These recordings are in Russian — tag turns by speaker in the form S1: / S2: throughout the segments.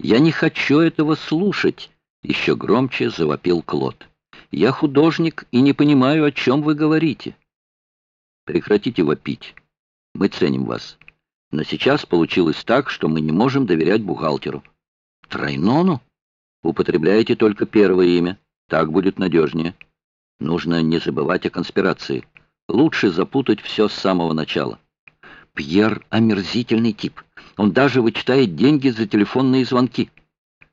S1: «Я не хочу этого слушать!» — еще громче завопил Клод. «Я художник и не понимаю, о чем вы говорите». «Прекратите вопить. Мы ценим вас. Но сейчас получилось так, что мы не можем доверять бухгалтеру». «Тройнону?» «Употребляете только первое имя. Так будет надежнее. Нужно не забывать о конспирации. Лучше запутать все с самого начала». «Пьер — омерзительный тип». Он даже вычитает деньги за телефонные звонки.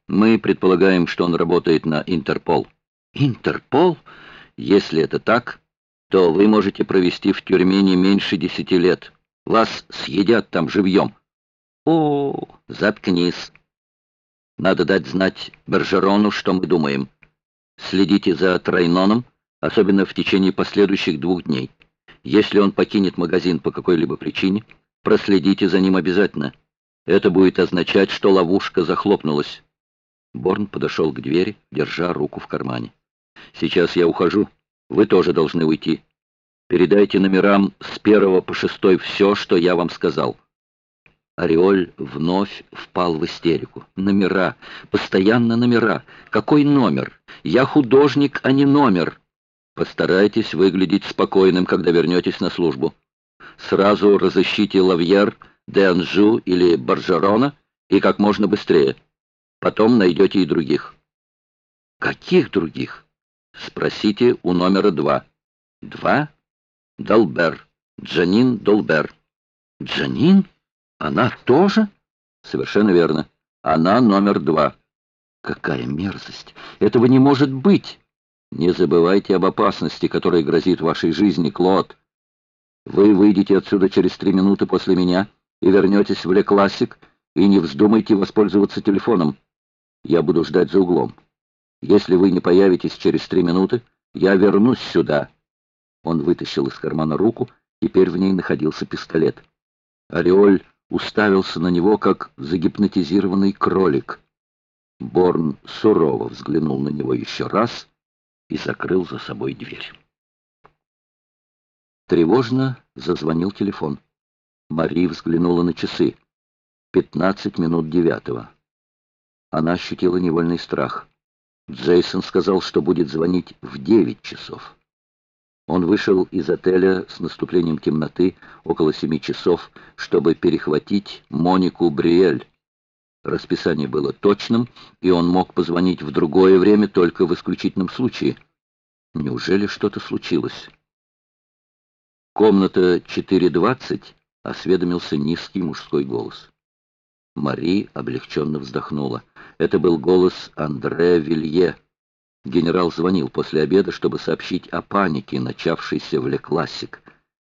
S1: Мы предполагаем, что он работает на Интерпол. Интерпол? Если это так, то вы можете провести в тюрьме не меньше десяти лет. Вас съедят там живьем. О, заткнись. Надо дать знать Бержерону, что мы думаем. Следите за Трайноном, особенно в течение последующих двух дней. Если он покинет магазин по какой-либо причине, проследите за ним обязательно. Это будет означать, что ловушка захлопнулась. Борн подошел к двери, держа руку в кармане. «Сейчас я ухожу. Вы тоже должны уйти. Передайте номерам с первого по шестой все, что я вам сказал». Ореоль вновь впал в истерику. «Номера. Постоянно номера. Какой номер? Я художник, а не номер. Постарайтесь выглядеть спокойным, когда вернетесь на службу. Сразу разыщите лавьер Деанжу или Баржерона и как можно быстрее. Потом найдете и других. Каких других? Спросите у номера два. Два? Долбер. Джанин Долбер. Джанин? Она тоже? Совершенно верно. Она номер два. Какая мерзость! Этого не может быть! Не забывайте об опасности, которая грозит вашей жизни, Клод. Вы выйдете отсюда через три минуты после меня и вернетесь в Ле Классик, и не вздумайте воспользоваться телефоном. Я буду ждать за углом. Если вы не появитесь через три минуты, я вернусь сюда». Он вытащил из кармана руку, теперь в ней находился пистолет. Ореоль уставился на него, как загипнотизированный кролик. Борн сурово взглянул на него еще раз и закрыл за собой дверь. Тревожно зазвонил телефон. Мари взглянула на часы. Пятнадцать минут девятого. Она ощутила невольный страх. Джейсон сказал, что будет звонить в девять часов. Он вышел из отеля с наступлением темноты около семи часов, чтобы перехватить Монику Бриэль. Расписание было точным, и он мог позвонить в другое время только в исключительном случае. Неужели что-то случилось? Комната 420 осведомился низкий мужской голос. Мари облегченно вздохнула. Это был голос Андре Вилье. Генерал звонил после обеда, чтобы сообщить о панике, начавшейся в Ле Классик.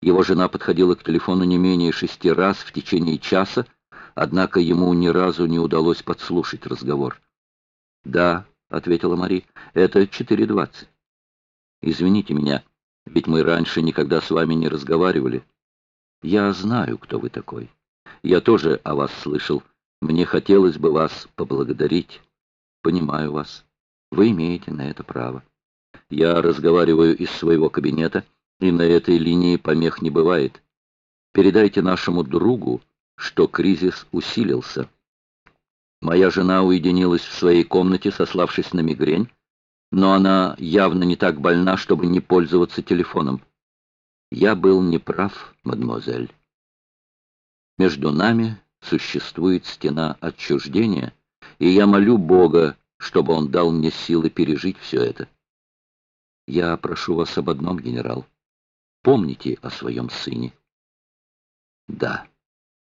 S1: Его жена подходила к телефону не менее шести раз в течение часа, однако ему ни разу не удалось подслушать разговор. «Да», — ответила Мари, — «это 4.20». «Извините меня, ведь мы раньше никогда с вами не разговаривали». Я знаю, кто вы такой. Я тоже о вас слышал. Мне хотелось бы вас поблагодарить. Понимаю вас. Вы имеете на это право. Я разговариваю из своего кабинета, и на этой линии помех не бывает. Передайте нашему другу, что кризис усилился. Моя жена уединилась в своей комнате, сославшись на мигрень, но она явно не так больна, чтобы не пользоваться телефоном. Я был неправ, мадемуазель. Между нами существует стена отчуждения, и я молю Бога, чтобы он дал мне силы пережить все это. Я прошу вас об одном, генерал. Помните о своем сыне. Да,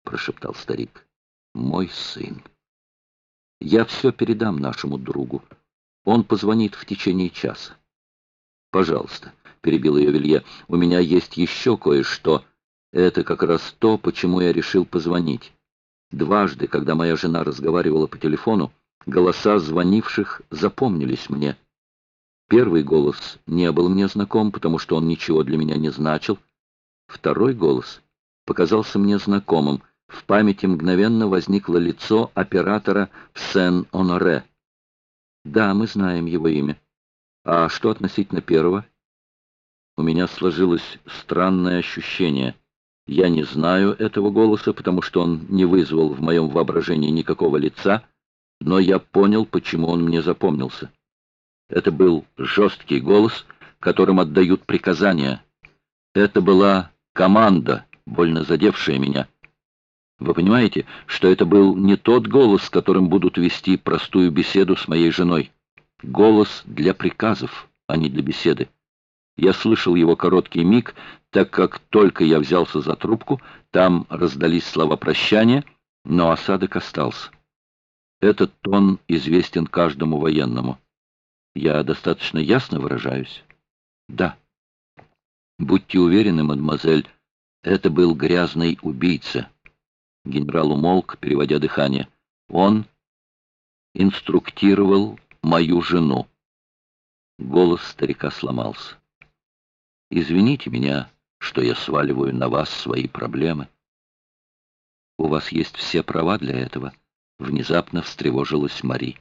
S1: прошептал старик, мой сын. Я все передам нашему другу. Он позвонит в течение часа. Пожалуйста, перебил ее Вилье. «У меня есть еще кое-что. Это как раз то, почему я решил позвонить. Дважды, когда моя жена разговаривала по телефону, голоса звонивших запомнились мне. Первый голос не был мне знаком, потому что он ничего для меня не значил. Второй голос показался мне знакомым. В памяти мгновенно возникло лицо оператора в Сен-Оноре. Да, мы знаем его имя. А что относительно первого? У меня сложилось странное ощущение. Я не знаю этого голоса, потому что он не вызвал в моем воображении никакого лица, но я понял, почему он мне запомнился. Это был жесткий голос, которым отдают приказания. Это была команда, больно задевшая меня. Вы понимаете, что это был не тот голос, которым будут вести простую беседу с моей женой. Голос для приказов, а не для беседы. Я слышал его короткий миг, так как только я взялся за трубку, там раздались слова прощания, но осадок остался. Этот тон известен каждому военному. Я достаточно ясно выражаюсь? Да. Будьте уверены, мадемуазель, это был грязный убийца. Генерал умолк, переводя дыхание. Он инструктировал мою жену. Голос старика сломался. Извините меня, что я сваливаю на вас свои проблемы. У вас есть все права для этого. Внезапно встревожилась Мари.